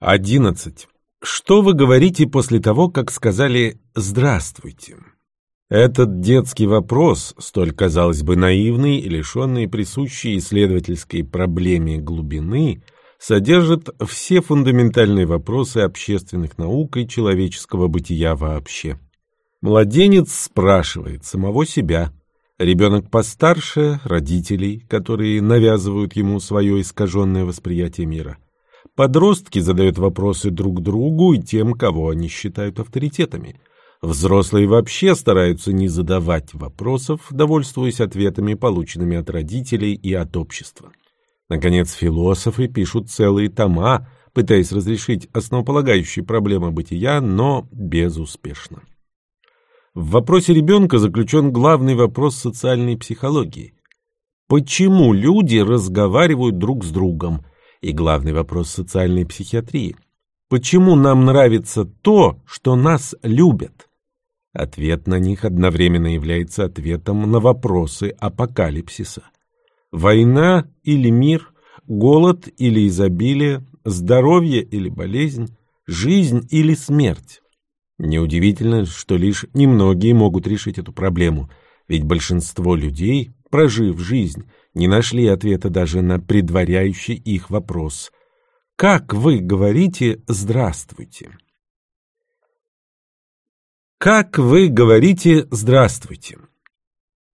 11. Что вы говорите после того, как сказали «здравствуйте»? Этот детский вопрос, столь, казалось бы, наивный лишенный присущей исследовательской проблеме глубины, содержит все фундаментальные вопросы общественных наук и человеческого бытия вообще. Младенец спрашивает самого себя, ребенок постарше – родителей, которые навязывают ему свое искаженное восприятие мира. Подростки задают вопросы друг другу и тем, кого они считают авторитетами – Взрослые вообще стараются не задавать вопросов, довольствуясь ответами, полученными от родителей и от общества. Наконец, философы пишут целые тома, пытаясь разрешить основополагающие проблемы бытия, но безуспешно. В вопросе ребенка заключен главный вопрос социальной психологии. Почему люди разговаривают друг с другом? И главный вопрос социальной психиатрии. Почему нам нравится то, что нас любят? Ответ на них одновременно является ответом на вопросы апокалипсиса. Война или мир, голод или изобилие, здоровье или болезнь, жизнь или смерть. Неудивительно, что лишь немногие могут решить эту проблему, ведь большинство людей, прожив жизнь, не нашли ответа даже на предваряющий их вопрос как вы говорите «здравствуйте»? Как вы говорите «здравствуйте»?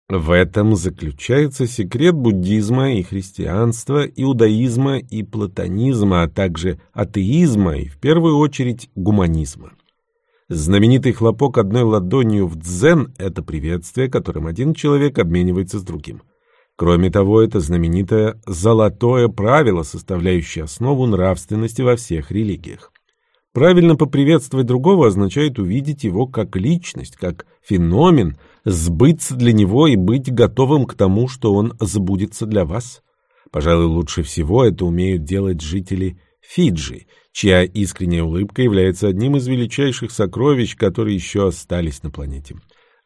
В этом заключается секрет буддизма и христианства, иудаизма и платонизма, а также атеизма и, в первую очередь, гуманизма. Знаменитый хлопок одной ладонью в дзен – это приветствие, которым один человек обменивается с другим – Кроме того, это знаменитое «золотое правило», составляющее основу нравственности во всех религиях. Правильно поприветствовать другого означает увидеть его как личность, как феномен, сбыться для него и быть готовым к тому, что он сбудется для вас. Пожалуй, лучше всего это умеют делать жители Фиджи, чья искренняя улыбка является одним из величайших сокровищ, которые еще остались на планете.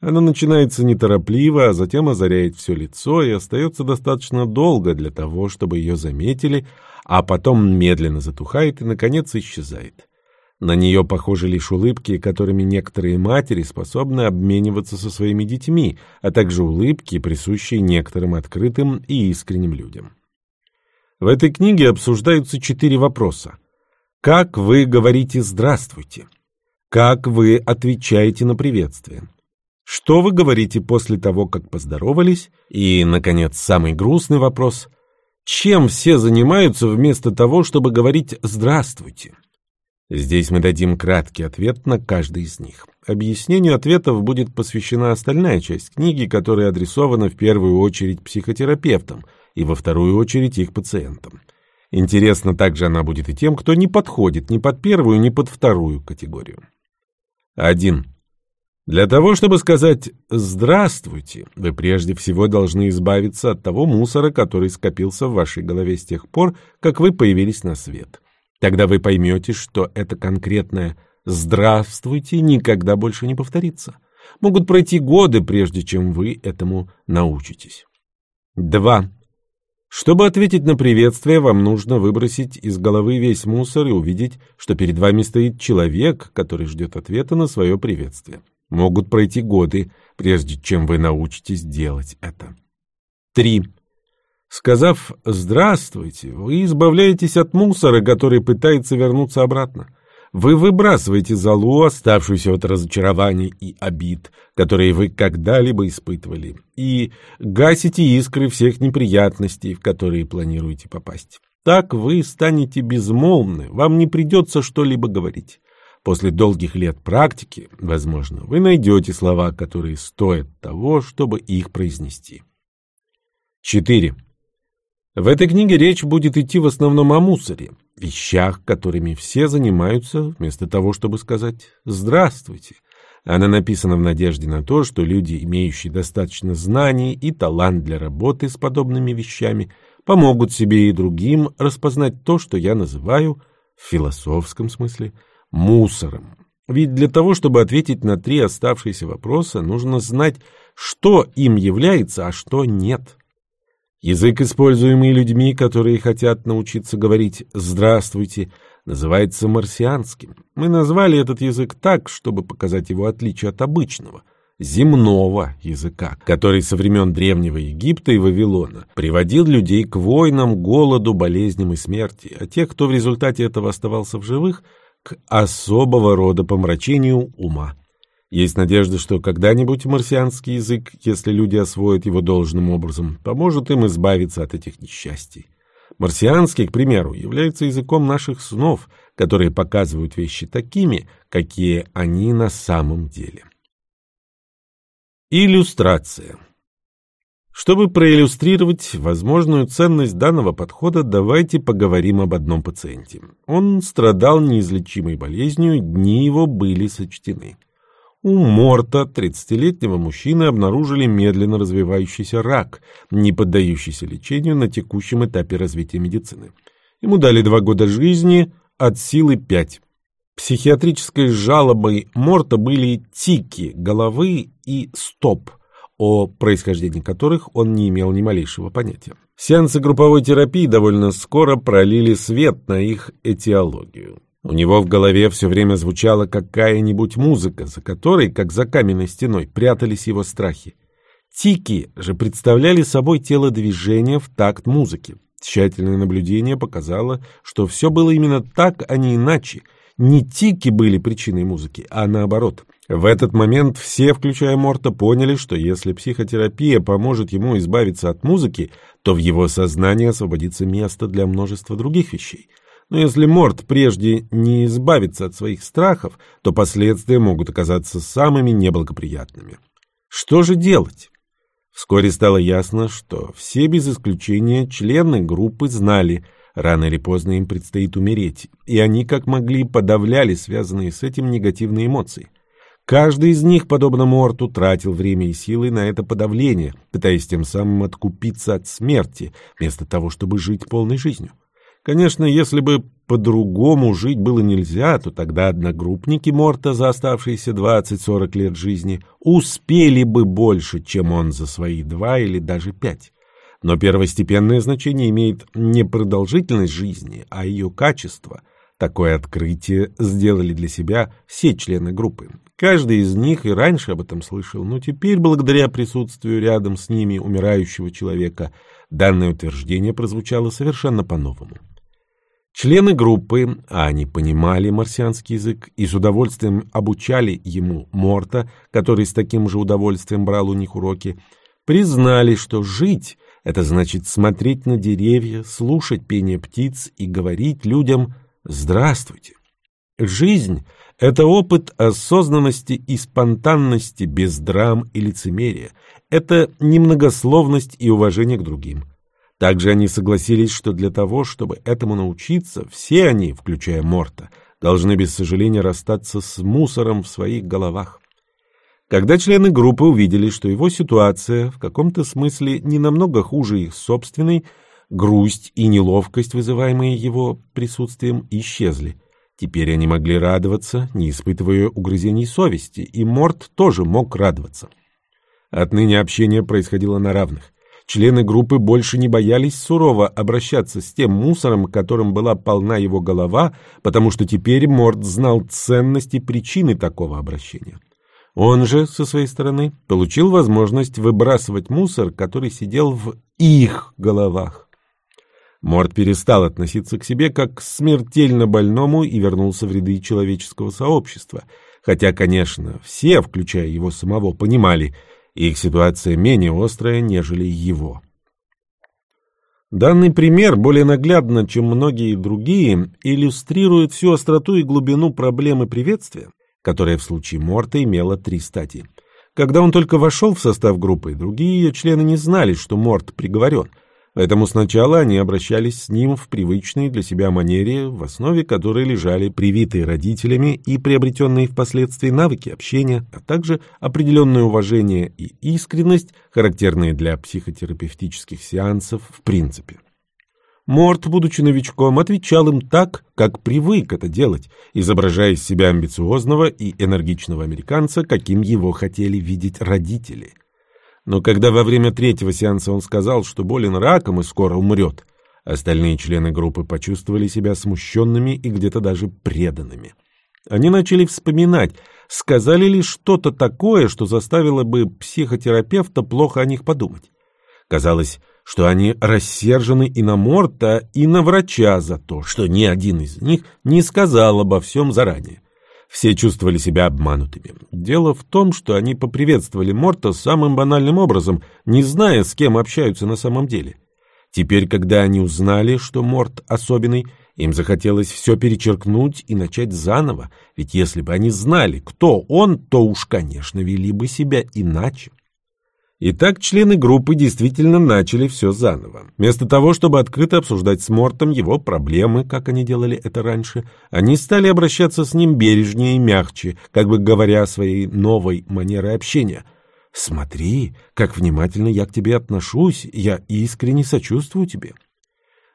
Она начинается неторопливо, а затем озаряет все лицо и остается достаточно долго для того, чтобы ее заметили, а потом медленно затухает и, наконец, исчезает. На нее похожи лишь улыбки, которыми некоторые матери способны обмениваться со своими детьми, а также улыбки, присущие некоторым открытым и искренним людям. В этой книге обсуждаются четыре вопроса. Как вы говорите «здравствуйте»? Как вы отвечаете на приветствие? Что вы говорите после того, как поздоровались? И, наконец, самый грустный вопрос. Чем все занимаются вместо того, чтобы говорить «здравствуйте»? Здесь мы дадим краткий ответ на каждый из них. Объяснению ответов будет посвящена остальная часть книги, которая адресована в первую очередь психотерапевтам и во вторую очередь их пациентам. Интересно также она будет и тем, кто не подходит ни под первую, ни под вторую категорию. 1. Для того, чтобы сказать «здравствуйте», вы прежде всего должны избавиться от того мусора, который скопился в вашей голове с тех пор, как вы появились на свет. Тогда вы поймете, что это конкретное «здравствуйте» никогда больше не повторится. Могут пройти годы, прежде чем вы этому научитесь. 2. Чтобы ответить на приветствие, вам нужно выбросить из головы весь мусор и увидеть, что перед вами стоит человек, который ждет ответа на свое приветствие. Могут пройти годы, прежде чем вы научитесь делать это. 3. Сказав «здравствуйте», вы избавляетесь от мусора, который пытается вернуться обратно. Вы выбрасываете залу, оставшуюся от разочарований и обид, которые вы когда-либо испытывали, и гасите искры всех неприятностей, в которые планируете попасть. Так вы станете безмолвны, вам не придется что-либо говорить. После долгих лет практики, возможно, вы найдете слова, которые стоят того, чтобы их произнести. 4. В этой книге речь будет идти в основном о мусоре, вещах, которыми все занимаются, вместо того, чтобы сказать «здравствуйте». Она написана в надежде на то, что люди, имеющие достаточно знаний и талант для работы с подобными вещами, помогут себе и другим распознать то, что я называю, в философском смысле, мусором. Ведь для того, чтобы ответить на три оставшиеся вопроса, нужно знать, что им является, а что нет. Язык, используемый людьми, которые хотят научиться говорить «здравствуйте», называется марсианским. Мы назвали этот язык так, чтобы показать его отличие от обычного – земного языка, который со времен Древнего Египта и Вавилона приводил людей к войнам, голоду, болезням и смерти, а тех, кто в результате этого оставался в живых, к особого рода помрачению ума. Есть надежда, что когда-нибудь марсианский язык, если люди освоят его должным образом, поможет им избавиться от этих несчастий. Марсианский, к примеру, является языком наших снов, которые показывают вещи такими, какие они на самом деле. Иллюстрация. Чтобы проиллюстрировать возможную ценность данного подхода, давайте поговорим об одном пациенте. Он страдал неизлечимой болезнью, дни его были сочтены. У Морта, 30-летнего мужчины, обнаружили медленно развивающийся рак, не поддающийся лечению на текущем этапе развития медицины. Ему дали два года жизни, от силы пять. Психиатрической жалобой Морта были тики головы и стоп, о происхождении которых он не имел ни малейшего понятия. Сеансы групповой терапии довольно скоро пролили свет на их этиологию. У него в голове все время звучала какая-нибудь музыка, за которой, как за каменной стеной, прятались его страхи. Тики же представляли собой тело движения в такт музыки. Тщательное наблюдение показало, что все было именно так, а не иначе – не тики были причиной музыки, а наоборот. В этот момент все, включая Морта, поняли, что если психотерапия поможет ему избавиться от музыки, то в его сознании освободится место для множества других вещей. Но если Морт прежде не избавится от своих страхов, то последствия могут оказаться самыми неблагоприятными. Что же делать? Вскоре стало ясно, что все без исключения члены группы знали – Рано или поздно им предстоит умереть, и они как могли подавляли связанные с этим негативные эмоции. Каждый из них, подобно Морту, тратил время и силы на это подавление, пытаясь тем самым откупиться от смерти, вместо того, чтобы жить полной жизнью. Конечно, если бы по-другому жить было нельзя, то тогда одногруппники Морта за оставшиеся 20-40 лет жизни успели бы больше, чем он за свои два или даже пять. Но первостепенное значение имеет не продолжительность жизни, а ее качество. Такое открытие сделали для себя все члены группы. Каждый из них и раньше об этом слышал, но теперь, благодаря присутствию рядом с ними умирающего человека, данное утверждение прозвучало совершенно по-новому. Члены группы, а они понимали марсианский язык и с удовольствием обучали ему Морта, который с таким же удовольствием брал у них уроки, признали, что жить это значит смотреть на деревья, слушать пение птиц и говорить людям «Здравствуйте». Жизнь — это опыт осознанности и спонтанности без драм и лицемерия. Это немногословность и уважение к другим. Также они согласились, что для того, чтобы этому научиться, все они, включая Морта, должны без сожаления расстаться с мусором в своих головах. Когда члены группы увидели, что его ситуация в каком-то смысле не намного хуже их собственной, грусть и неловкость, вызываемые его присутствием, исчезли. Теперь они могли радоваться, не испытывая угрызений совести, и Морт тоже мог радоваться. Отныне общение происходило на равных. Члены группы больше не боялись сурово обращаться с тем мусором, которым была полна его голова, потому что теперь Морт знал ценность и причины такого обращения. Он же, со своей стороны, получил возможность выбрасывать мусор, который сидел в их головах. Морд перестал относиться к себе как к смертельно больному и вернулся в ряды человеческого сообщества. Хотя, конечно, все, включая его самого, понимали, их ситуация менее острая, нежели его. Данный пример более наглядно, чем многие другие, иллюстрирует всю остроту и глубину проблемы приветствия, которая в случае Морта имела три стадии. Когда он только вошел в состав группы, другие ее члены не знали, что Морт приговорен. Поэтому сначала они обращались с ним в привычной для себя манере, в основе которой лежали привитые родителями и приобретенные впоследствии навыки общения, а также определенное уважение и искренность, характерные для психотерапевтических сеансов в принципе. Морт, будучи новичком, отвечал им так, как привык это делать, изображая из себя амбициозного и энергичного американца, каким его хотели видеть родители. Но когда во время третьего сеанса он сказал, что болен раком и скоро умрет, Остальные члены группы почувствовали себя смущенными и где-то даже преданными. Они начали вспоминать, сказали ли что-то такое, что заставило бы психотерапевта плохо о них подумать. Казалось, что они рассержены и на Морта, и на врача за то, что ни один из них не сказал обо всем заранее. Все чувствовали себя обманутыми. Дело в том, что они поприветствовали Морта самым банальным образом, не зная, с кем общаются на самом деле. Теперь, когда они узнали, что Морт особенный, им захотелось все перечеркнуть и начать заново, ведь если бы они знали, кто он, то уж, конечно, вели бы себя иначе. Итак, члены группы действительно начали все заново. Вместо того, чтобы открыто обсуждать с Мортом его проблемы, как они делали это раньше, они стали обращаться с ним бережнее и мягче, как бы говоря о своей новой манере общения. «Смотри, как внимательно я к тебе отношусь, я искренне сочувствую тебе».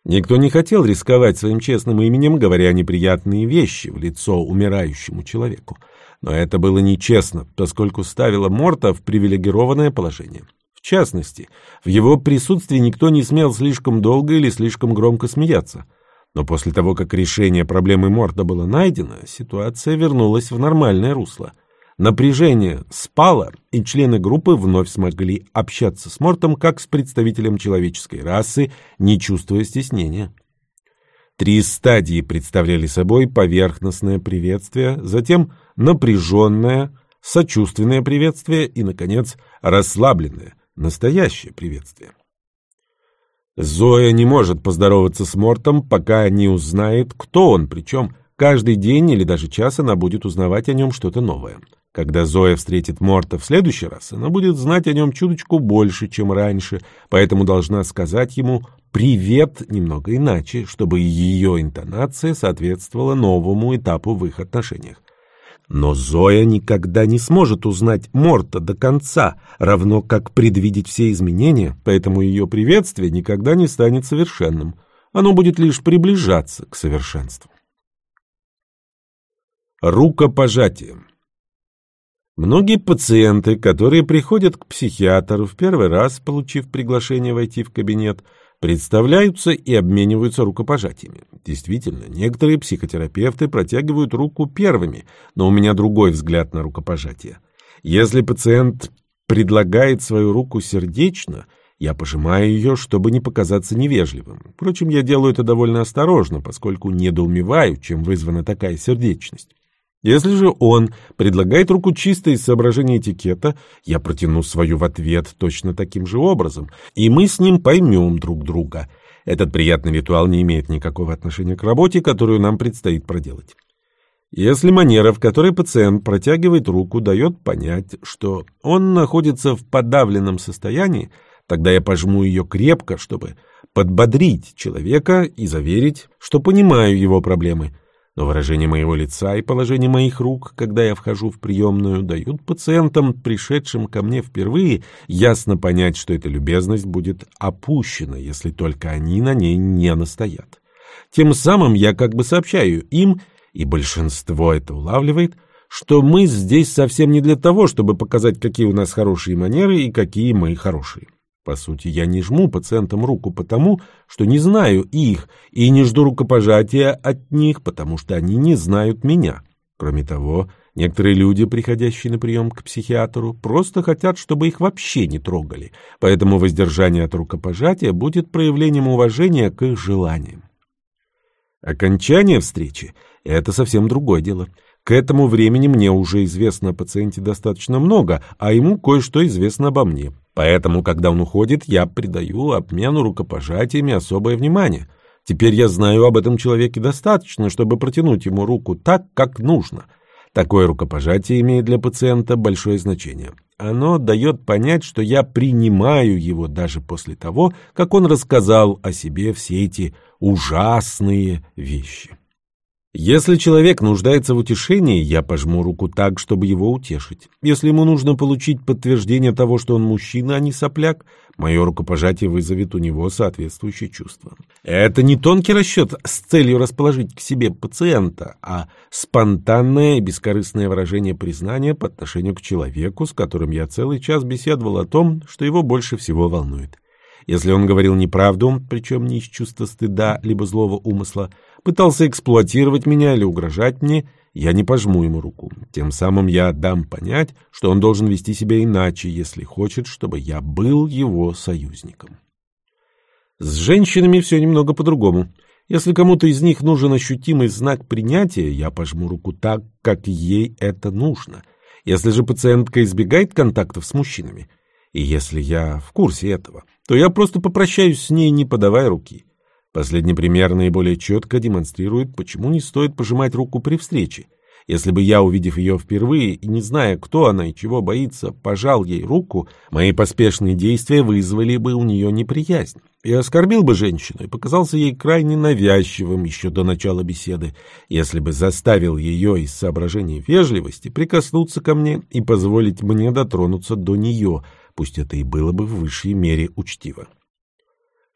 Никто не хотел рисковать своим честным именем, говоря неприятные вещи в лицо умирающему человеку. Но это было нечестно, поскольку ставило Морта в привилегированное положение. В частности, в его присутствии никто не смел слишком долго или слишком громко смеяться. Но после того, как решение проблемы Морта было найдено, ситуация вернулась в нормальное русло – Напряжение спало, и члены группы вновь смогли общаться с Мортом как с представителем человеческой расы, не чувствуя стеснения. Три стадии представляли собой поверхностное приветствие, затем напряженное, сочувственное приветствие и, наконец, расслабленное, настоящее приветствие. Зоя не может поздороваться с Мортом, пока не узнает, кто он, причем каждый день или даже час она будет узнавать о нем что-то новое. Когда Зоя встретит Морта в следующий раз, она будет знать о нем чуточку больше, чем раньше, поэтому должна сказать ему «привет» немного иначе, чтобы ее интонация соответствовала новому этапу в их отношениях. Но Зоя никогда не сможет узнать Морта до конца, равно как предвидеть все изменения, поэтому ее приветствие никогда не станет совершенным. Оно будет лишь приближаться к совершенству. Рукопожатие Многие пациенты, которые приходят к психиатру в первый раз, получив приглашение войти в кабинет, представляются и обмениваются рукопожатиями. Действительно, некоторые психотерапевты протягивают руку первыми, но у меня другой взгляд на рукопожатие. Если пациент предлагает свою руку сердечно, я пожимаю ее, чтобы не показаться невежливым. Впрочем, я делаю это довольно осторожно, поскольку недоумеваю, чем вызвана такая сердечность. Если же он предлагает руку чисто из соображения этикета, я протяну свою в ответ точно таким же образом, и мы с ним поймем друг друга. Этот приятный ритуал не имеет никакого отношения к работе, которую нам предстоит проделать. Если манера, в которой пациент протягивает руку, дает понять, что он находится в подавленном состоянии, тогда я пожму ее крепко, чтобы подбодрить человека и заверить, что понимаю его проблемы – но выражение моего лица и положение моих рук, когда я вхожу в приемную, дают пациентам, пришедшим ко мне впервые, ясно понять, что эта любезность будет опущена, если только они на ней не настоят. Тем самым я как бы сообщаю им, и большинство это улавливает, что мы здесь совсем не для того, чтобы показать, какие у нас хорошие манеры и какие мы хорошие. По сути, я не жму пациентам руку потому, что не знаю их, и не жду рукопожатия от них, потому что они не знают меня. Кроме того, некоторые люди, приходящие на прием к психиатру, просто хотят, чтобы их вообще не трогали, поэтому воздержание от рукопожатия будет проявлением уважения к их желаниям. Окончание встречи – это совсем другое дело. К этому времени мне уже известно о пациенте достаточно много, а ему кое-что известно обо мне. Поэтому, когда он уходит, я придаю обмену рукопожатиями особое внимание. Теперь я знаю об этом человеке достаточно, чтобы протянуть ему руку так, как нужно. Такое рукопожатие имеет для пациента большое значение. Оно дает понять, что я принимаю его даже после того, как он рассказал о себе все эти ужасные вещи. Если человек нуждается в утешении, я пожму руку так, чтобы его утешить. Если ему нужно получить подтверждение того, что он мужчина, а не сопляк, мое рукопожатие вызовет у него соответствующее чувство. Это не тонкий расчет с целью расположить к себе пациента, а спонтанное и бескорыстное выражение признания по отношению к человеку, с которым я целый час беседовал о том, что его больше всего волнует. Если он говорил неправду, причем не из чувства стыда либо злого умысла, пытался эксплуатировать меня или угрожать мне, я не пожму ему руку. Тем самым я дам понять, что он должен вести себя иначе, если хочет, чтобы я был его союзником. С женщинами все немного по-другому. Если кому-то из них нужен ощутимый знак принятия, я пожму руку так, как ей это нужно. Если же пациентка избегает контактов с мужчинами, и если я в курсе этого, то я просто попрощаюсь с ней, не подавая руки. Последний пример наиболее четко демонстрирует, почему не стоит пожимать руку при встрече. Если бы я, увидев ее впервые и не зная, кто она и чего боится, пожал ей руку, мои поспешные действия вызвали бы у нее неприязнь. Я оскорбил бы женщину и показался ей крайне навязчивым еще до начала беседы, если бы заставил ее из соображений вежливости прикоснуться ко мне и позволить мне дотронуться до нее, пусть это и было бы в высшей мере учтиво.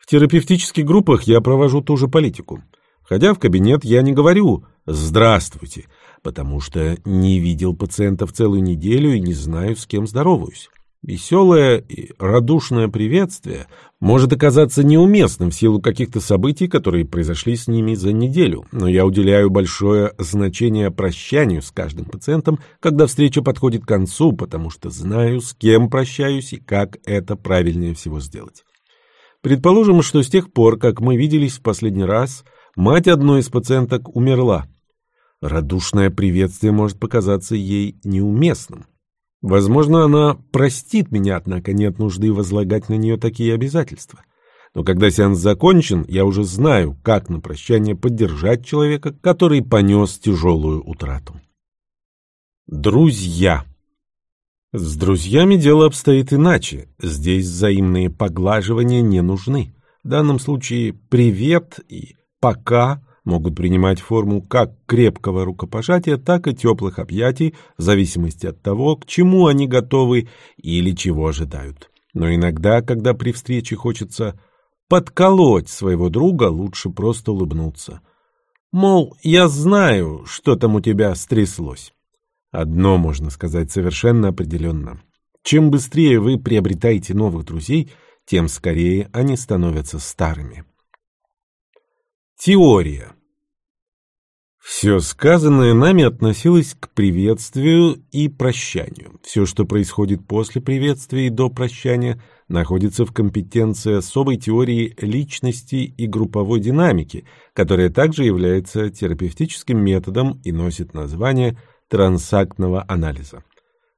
В терапевтических группах я провожу ту же политику. Входя в кабинет, я не говорю «здравствуйте», потому что не видел пациентов целую неделю и не знаю, с кем здороваюсь. Веселое и радушное приветствие может оказаться неуместным в силу каких-то событий, которые произошли с ними за неделю, но я уделяю большое значение прощанию с каждым пациентом, когда встреча подходит к концу, потому что знаю, с кем прощаюсь и как это правильнее всего сделать. Предположим, что с тех пор, как мы виделись в последний раз, мать одной из пациенток умерла. Радушное приветствие может показаться ей неуместным. Возможно, она простит меня, однако нет нужды возлагать на нее такие обязательства. Но когда сеанс закончен, я уже знаю, как на прощание поддержать человека, который понес тяжелую утрату. Друзья С друзьями дело обстоит иначе. Здесь взаимные поглаживания не нужны. В данном случае «привет» и «пока» могут принимать форму как крепкого рукопожатия, так и теплых объятий, в зависимости от того, к чему они готовы или чего ожидают. Но иногда, когда при встрече хочется подколоть своего друга, лучше просто улыбнуться. Мол, я знаю, что там у тебя стряслось. Одно можно сказать совершенно определенно. Чем быстрее вы приобретаете новых друзей, тем скорее они становятся старыми. Теория. Все сказанное нами относилось к приветствию и прощанию. Все, что происходит после приветствия и до прощания, находится в компетенции особой теории личности и групповой динамики, которая также является терапевтическим методом и носит название трансактного анализа.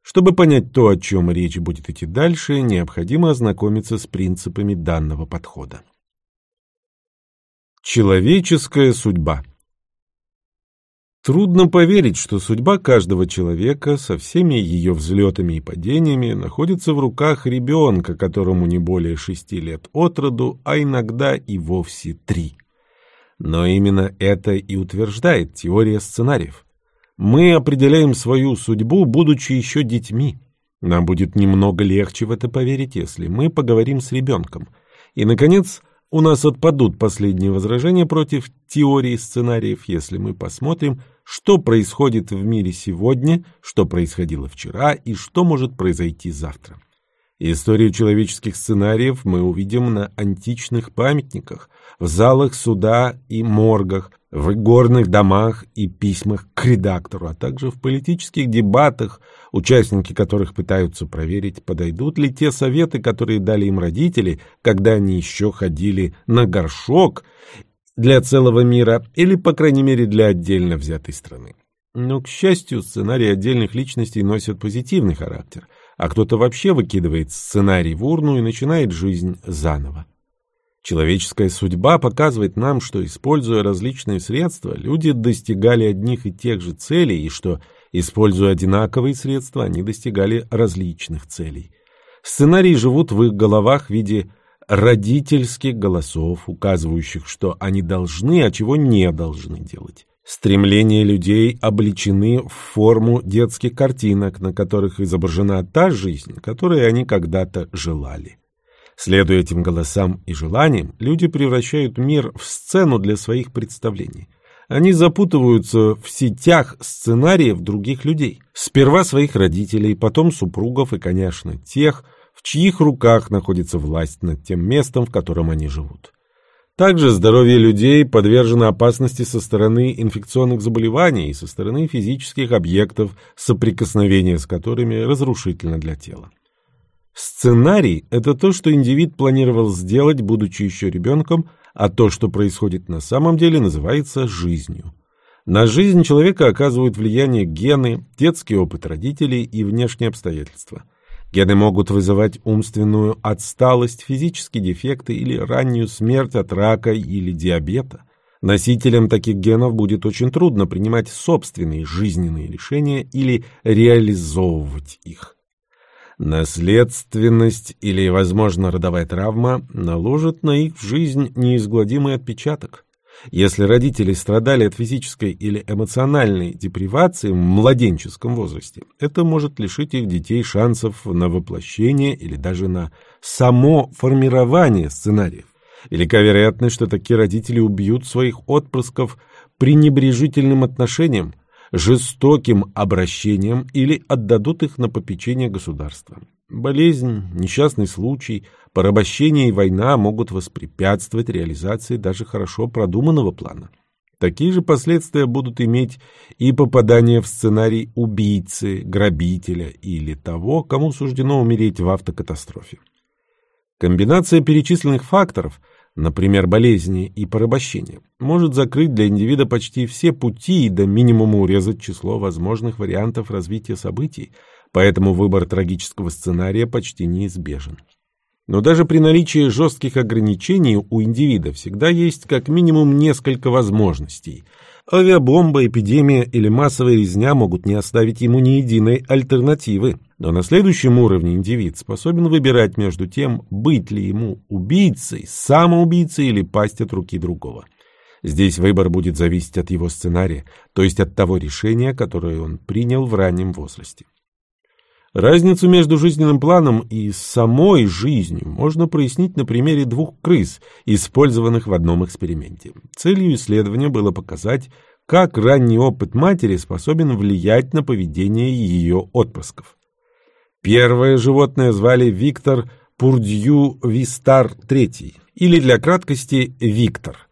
Чтобы понять то, о чем речь будет идти дальше, необходимо ознакомиться с принципами данного подхода. Человеческая судьба Трудно поверить, что судьба каждого человека со всеми ее взлетами и падениями находится в руках ребенка, которому не более шести лет от роду, а иногда и вовсе три. Но именно это и утверждает теория сценариев. Мы определяем свою судьбу, будучи еще детьми. Нам будет немного легче в это поверить, если мы поговорим с ребенком. И, наконец, у нас отпадут последние возражения против теории сценариев, если мы посмотрим, что происходит в мире сегодня, что происходило вчера и что может произойти завтра. Историю человеческих сценариев мы увидим на античных памятниках, в залах суда и моргах, в горных домах и письмах к редактору, а также в политических дебатах, участники которых пытаются проверить, подойдут ли те советы, которые дали им родители, когда они еще ходили на горшок для целого мира или, по крайней мере, для отдельно взятой страны. Но, к счастью, сценарии отдельных личностей носят позитивный характер, а кто-то вообще выкидывает сценарий в урну и начинает жизнь заново. Человеческая судьба показывает нам, что, используя различные средства, люди достигали одних и тех же целей, и что, используя одинаковые средства, они достигали различных целей. Сценарии живут в их головах в виде родительских голосов, указывающих, что они должны, а чего не должны делать. Стремления людей обличены в форму детских картинок, на которых изображена та жизнь, которой они когда-то желали. Следуя этим голосам и желаниям, люди превращают мир в сцену для своих представлений. Они запутываются в сетях сценариев других людей. Сперва своих родителей, потом супругов и, конечно, тех, в чьих руках находится власть над тем местом, в котором они живут. Также здоровье людей подвержено опасности со стороны инфекционных заболеваний и со стороны физических объектов, соприкосновение с которыми разрушительно для тела. Сценарий – это то, что индивид планировал сделать, будучи еще ребенком, а то, что происходит на самом деле, называется жизнью. На жизнь человека оказывают влияние гены, детский опыт родителей и внешние обстоятельства. Гены могут вызывать умственную отсталость, физические дефекты или раннюю смерть от рака или диабета. Носителям таких генов будет очень трудно принимать собственные жизненные решения или реализовывать их. Наследственность или, возможно, родовая травма наложат на их жизнь неизгладимый отпечаток. Если родители страдали от физической или эмоциональной депривации в младенческом возрасте, это может лишить их детей шансов на воплощение или даже на само формирование сценариев. Велика вероятность, что такие родители убьют своих отпрысков пренебрежительным отношением, жестоким обращением или отдадут их на попечение государства. Болезнь, несчастный случай, порабощение и война могут воспрепятствовать реализации даже хорошо продуманного плана. Такие же последствия будут иметь и попадание в сценарий убийцы, грабителя или того, кому суждено умереть в автокатастрофе. Комбинация перечисленных факторов – например, болезни и порабощения, может закрыть для индивида почти все пути и до минимума урезать число возможных вариантов развития событий, поэтому выбор трагического сценария почти неизбежен. Но даже при наличии жестких ограничений у индивида всегда есть как минимум несколько возможностей – Авиабомба, эпидемия или массовая резня могут не оставить ему ни единой альтернативы. Но на следующем уровне индивид способен выбирать между тем, быть ли ему убийцей, самоубийцей или пасть от руки другого. Здесь выбор будет зависеть от его сценария, то есть от того решения, которое он принял в раннем возрасте. Разницу между жизненным планом и самой жизнью можно прояснить на примере двух крыс, использованных в одном эксперименте. Целью исследования было показать, как ранний опыт матери способен влиять на поведение ее отпрысков. Первое животное звали Виктор Пурдью Вистар III, или для краткости Виктор –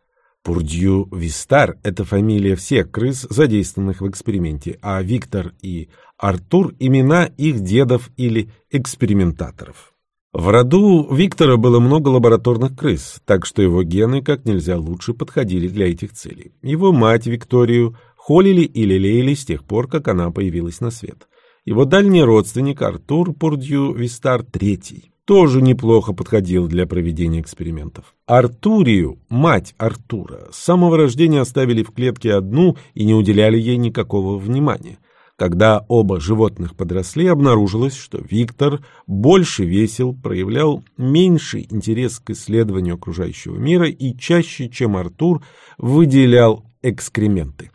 Пурдью Вистар – это фамилия всех крыс, задействованных в эксперименте, а Виктор и Артур – имена их дедов или экспериментаторов. В роду Виктора было много лабораторных крыс, так что его гены как нельзя лучше подходили для этих целей. Его мать Викторию холили и лелеяли с тех пор, как она появилась на свет. Его дальний родственник Артур Пурдью Вистар III тоже неплохо подходил для проведения экспериментов. Артурию, мать Артура, с самого рождения оставили в клетке одну и не уделяли ей никакого внимания. Когда оба животных подросли, обнаружилось, что Виктор больше весил, проявлял меньший интерес к исследованию окружающего мира и чаще, чем Артур, выделял экскременты.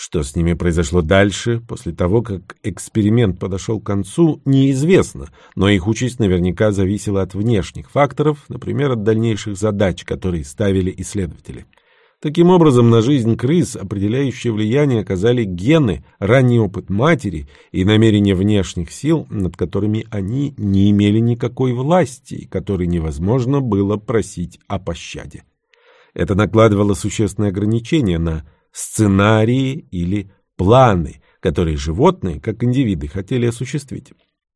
Что с ними произошло дальше, после того, как эксперимент подошел к концу, неизвестно, но их участь наверняка зависела от внешних факторов, например, от дальнейших задач, которые ставили исследователи. Таким образом, на жизнь крыс определяющее влияние оказали гены, ранний опыт матери и намерения внешних сил, над которыми они не имели никакой власти и которые невозможно было просить о пощаде. Это накладывало существенные ограничения на сценарии или планы, которые животные, как индивиды, хотели осуществить.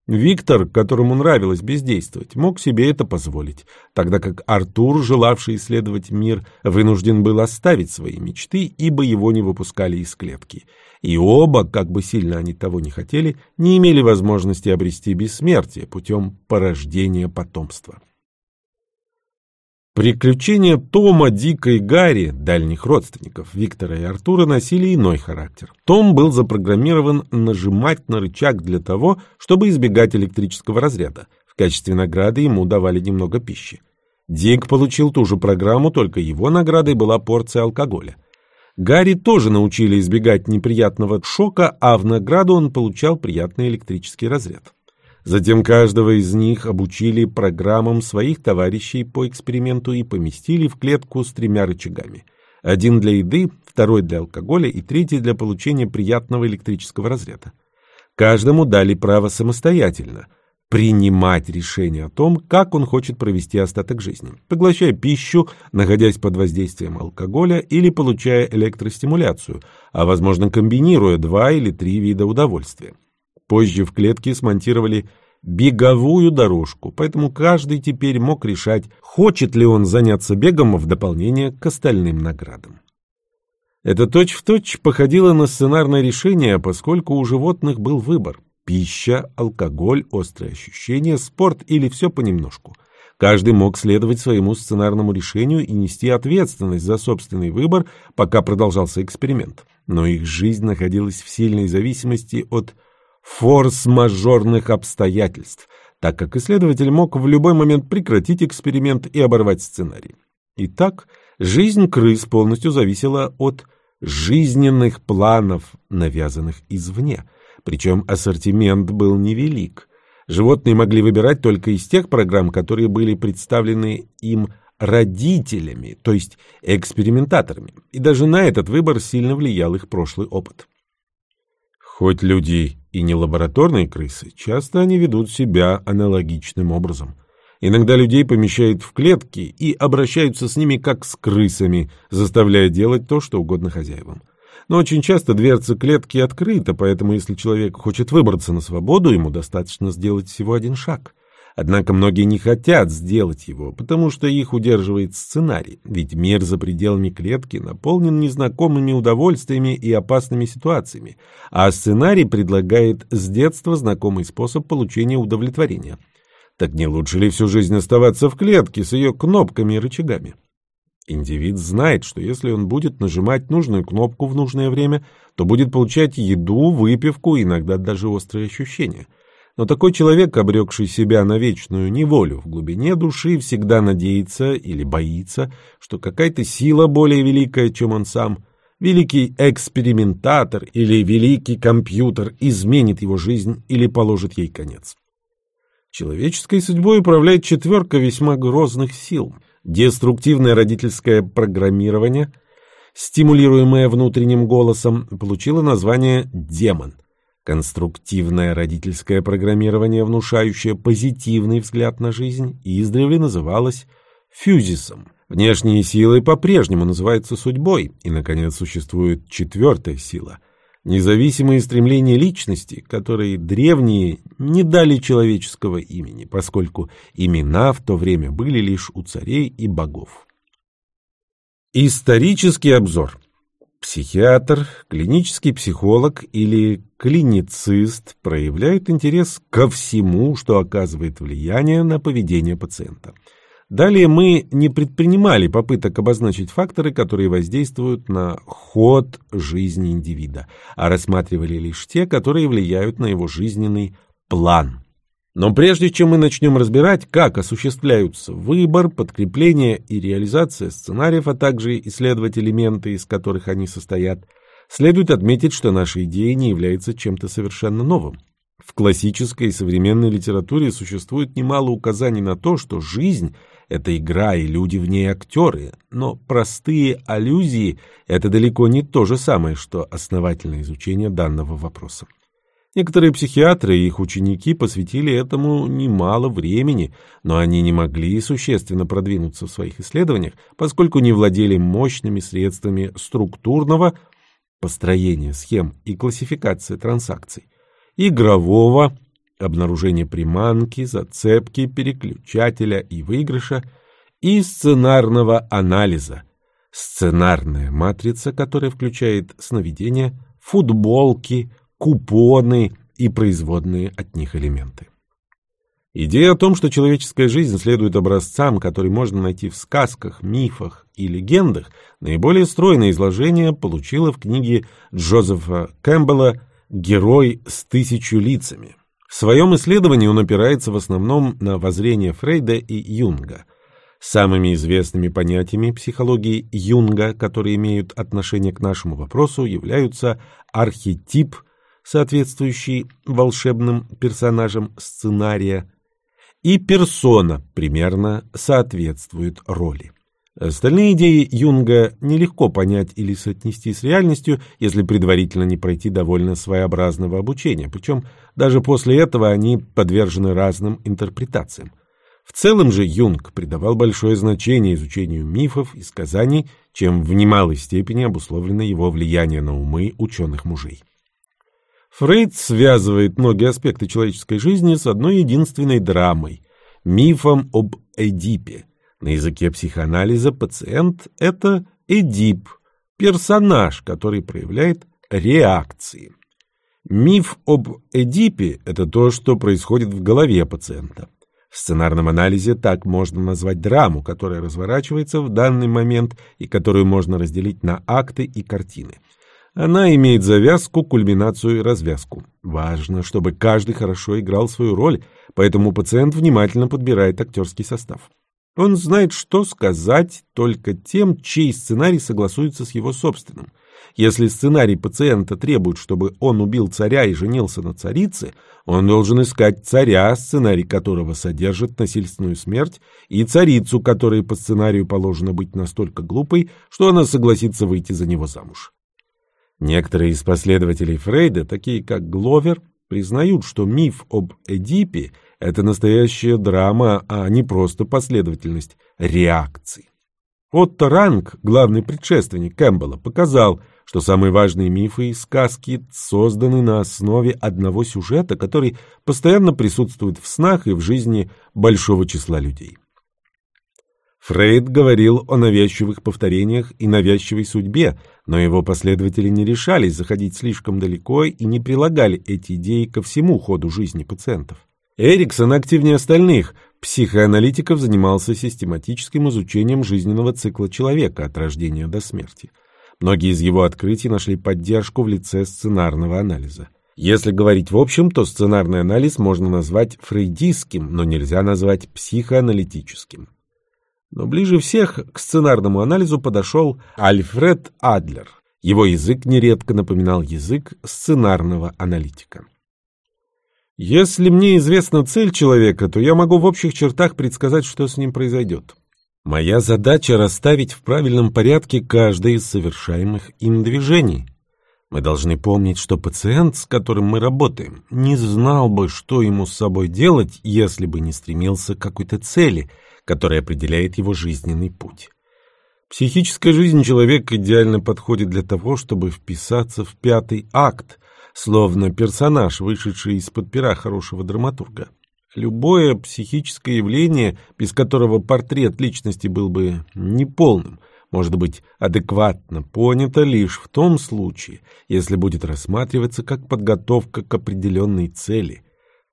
Виктор, которому нравилось бездействовать, мог себе это позволить, тогда как Артур, желавший исследовать мир, вынужден был оставить свои мечты, ибо его не выпускали из клетки. И оба, как бы сильно они того не хотели, не имели возможности обрести бессмертие путем порождения потомства. Приключения Тома, Дика и Гарри, дальних родственников Виктора и Артура, носили иной характер. Том был запрограммирован нажимать на рычаг для того, чтобы избегать электрического разряда. В качестве награды ему давали немного пищи. Дик получил ту же программу, только его наградой была порция алкоголя. Гарри тоже научили избегать неприятного шока, а в награду он получал приятный электрический разряд. Затем каждого из них обучили программам своих товарищей по эксперименту и поместили в клетку с тремя рычагами. Один для еды, второй для алкоголя и третий для получения приятного электрического разряда. Каждому дали право самостоятельно принимать решение о том, как он хочет провести остаток жизни, поглощая пищу, находясь под воздействием алкоголя или получая электростимуляцию, а возможно комбинируя два или три вида удовольствия. Позже в клетке смонтировали беговую дорожку, поэтому каждый теперь мог решать, хочет ли он заняться бегом в дополнение к остальным наградам. Это точь-в-точь точь походило на сценарное решение, поскольку у животных был выбор – Пища, алкоголь, острые ощущения, спорт или все понемножку. Каждый мог следовать своему сценарному решению и нести ответственность за собственный выбор, пока продолжался эксперимент. Но их жизнь находилась в сильной зависимости от форс-мажорных обстоятельств, так как исследователь мог в любой момент прекратить эксперимент и оборвать сценарий. Итак, жизнь крыс полностью зависела от жизненных планов, навязанных извне – причем ассортимент был невелик. Животные могли выбирать только из тех программ, которые были представлены им родителями, то есть экспериментаторами, и даже на этот выбор сильно влиял их прошлый опыт. Хоть люди и не лабораторные крысы, часто они ведут себя аналогичным образом. Иногда людей помещают в клетки и обращаются с ними как с крысами, заставляя делать то, что угодно хозяевам. Но очень часто дверца клетки открыта, поэтому если человек хочет выбраться на свободу, ему достаточно сделать всего один шаг. Однако многие не хотят сделать его, потому что их удерживает сценарий, ведь мир за пределами клетки наполнен незнакомыми удовольствиями и опасными ситуациями, а сценарий предлагает с детства знакомый способ получения удовлетворения. Так не лучше ли всю жизнь оставаться в клетке с ее кнопками и рычагами? Индивид знает, что если он будет нажимать нужную кнопку в нужное время, то будет получать еду, выпивку, иногда даже острые ощущения. Но такой человек, обрекший себя на вечную неволю в глубине души, всегда надеется или боится, что какая-то сила более великая, чем он сам, великий экспериментатор или великий компьютер изменит его жизнь или положит ей конец. Человеческой судьбой управляет четверка весьма грозных сил – Деструктивное родительское программирование, стимулируемое внутренним голосом, получило название «демон». Конструктивное родительское программирование, внушающее позитивный взгляд на жизнь, издревле называлось фьюзисом. Внешние силы по-прежнему называются судьбой, и, наконец, существует четвертая сила – Независимые стремления личности, которые древние не дали человеческого имени, поскольку имена в то время были лишь у царей и богов. Исторический обзор. Психиатр, клинический психолог или клиницист проявляют интерес ко всему, что оказывает влияние на поведение пациента – Далее мы не предпринимали попыток обозначить факторы, которые воздействуют на ход жизни индивида, а рассматривали лишь те, которые влияют на его жизненный план. Но прежде чем мы начнем разбирать, как осуществляются выбор, подкрепление и реализация сценариев, а также исследовать элементы, из которых они состоят, следует отметить, что наша идея не является чем-то совершенно новым. В классической и современной литературе существует немало указаний на то, что жизнь — это игра, и люди в ней актеры, но простые аллюзии — это далеко не то же самое, что основательное изучение данного вопроса. Некоторые психиатры и их ученики посвятили этому немало времени, но они не могли существенно продвинуться в своих исследованиях, поскольку не владели мощными средствами структурного построения схем и классификации транзакций игрового, обнаружение приманки, зацепки, переключателя и выигрыша, и сценарного анализа. Сценарная матрица, которая включает сновидения, футболки, купоны и производные от них элементы. Идея о том, что человеческая жизнь следует образцам, которые можно найти в сказках, мифах и легендах, наиболее стройное изложение получила в книге Джозефа Кэмпбелла герой с тысячу лицами. В своем исследовании он опирается в основном на воззрение Фрейда и Юнга. Самыми известными понятиями психологии Юнга, которые имеют отношение к нашему вопросу, являются архетип, соответствующий волшебным персонажам сценария, и персона, примерно соответствует роли. Остальные идеи Юнга нелегко понять или соотнести с реальностью, если предварительно не пройти довольно своеобразного обучения, причем даже после этого они подвержены разным интерпретациям. В целом же Юнг придавал большое значение изучению мифов и сказаний, чем в немалой степени обусловлено его влияние на умы ученых мужей. Фрейд связывает многие аспекты человеческой жизни с одной единственной драмой – мифом об Эдипе – на языке психоанализа пациент – это Эдип, персонаж, который проявляет реакции. Миф об Эдипе – это то, что происходит в голове пациента. В сценарном анализе так можно назвать драму, которая разворачивается в данный момент и которую можно разделить на акты и картины. Она имеет завязку, кульминацию и развязку. Важно, чтобы каждый хорошо играл свою роль, поэтому пациент внимательно подбирает актерский состав. Он знает, что сказать только тем, чей сценарий согласуется с его собственным. Если сценарий пациента требует, чтобы он убил царя и женился на царице, он должен искать царя, сценарий которого содержит насильственную смерть, и царицу, которой по сценарию положено быть настолько глупой, что она согласится выйти за него замуж. Некоторые из последователей Фрейда, такие как Гловер, признают, что миф об Эдипе – это настоящая драма, а не просто последовательность реакций. Отто Ранг, главный предшественник Кэмпбелла, показал, что самые важные мифы и сказки созданы на основе одного сюжета, который постоянно присутствует в снах и в жизни большого числа людей. Фрейд говорил о навязчивых повторениях и навязчивой судьбе, но его последователи не решались заходить слишком далеко и не прилагали эти идеи ко всему ходу жизни пациентов. Эриксон активнее остальных психоаналитиков занимался систематическим изучением жизненного цикла человека от рождения до смерти. Многие из его открытий нашли поддержку в лице сценарного анализа. Если говорить в общем, то сценарный анализ можно назвать фрейдистским, но нельзя назвать психоаналитическим. Но ближе всех к сценарному анализу подошел Альфред Адлер. Его язык нередко напоминал язык сценарного аналитика. Если мне известна цель человека, то я могу в общих чертах предсказать, что с ним произойдет. Моя задача расставить в правильном порядке каждое из совершаемых им движений. Мы должны помнить, что пациент, с которым мы работаем, не знал бы, что ему с собой делать, если бы не стремился к какой-то цели – который определяет его жизненный путь. Психическая жизнь человека идеально подходит для того, чтобы вписаться в пятый акт, словно персонаж, вышедший из-под пера хорошего драматурга. Любое психическое явление, без которого портрет личности был бы неполным, может быть адекватно понято лишь в том случае, если будет рассматриваться как подготовка к определенной цели,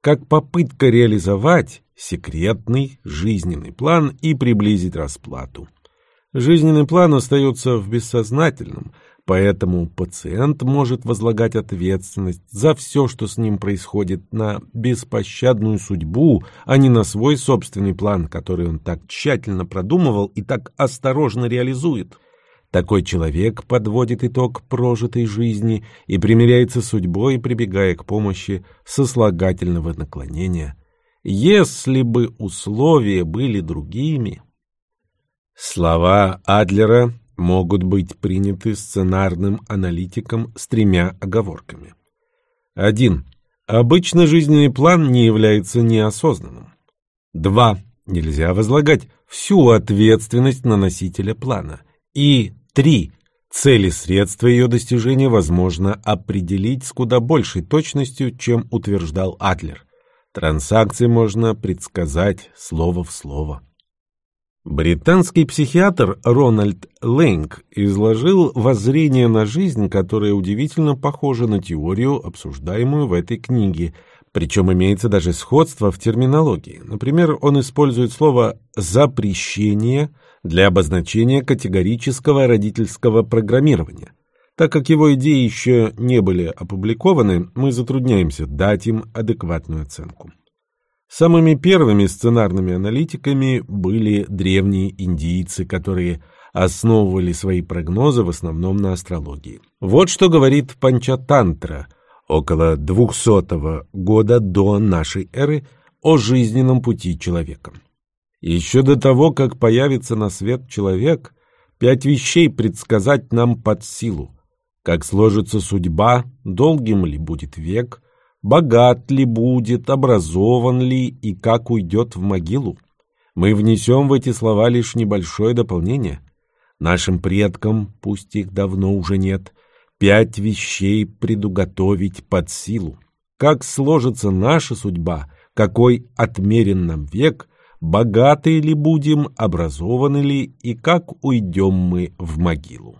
как попытка реализовать секретный жизненный план и приблизить расплату. Жизненный план остается в бессознательном, поэтому пациент может возлагать ответственность за все, что с ним происходит, на беспощадную судьбу, а не на свой собственный план, который он так тщательно продумывал и так осторожно реализует. Такой человек подводит итог прожитой жизни и примиряется с судьбой, прибегая к помощи сослагательного наклонения – если бы условия были другими. Слова Адлера могут быть приняты сценарным аналитиком с тремя оговорками. 1. Обычно жизненный план не является неосознанным. 2. Нельзя возлагать всю ответственность на носителя плана. И 3. Цели средства ее достижения возможно определить с куда большей точностью, чем утверждал Адлер. Транзакции можно предсказать слово в слово. Британский психиатр Рональд Лэнг изложил воззрение на жизнь, которое удивительно похоже на теорию, обсуждаемую в этой книге, причем имеется даже сходство в терминологии. Например, он использует слово «запрещение» для обозначения категорического родительского программирования. Так как его идеи еще не были опубликованы, мы затрудняемся дать им адекватную оценку. Самыми первыми сценарными аналитиками были древние индийцы, которые основывали свои прогнозы в основном на астрологии. Вот что говорит Панчатантра около 200 года до нашей эры о жизненном пути человека. Еще до того, как появится на свет человек, пять вещей предсказать нам под силу. Как сложится судьба, долгим ли будет век, богат ли будет, образован ли и как уйдет в могилу. Мы внесем в эти слова лишь небольшое дополнение. Нашим предкам, пусть их давно уже нет, пять вещей предуготовить под силу. Как сложится наша судьба, какой отмерен нам век, богаты ли будем, образованы ли и как уйдем мы в могилу.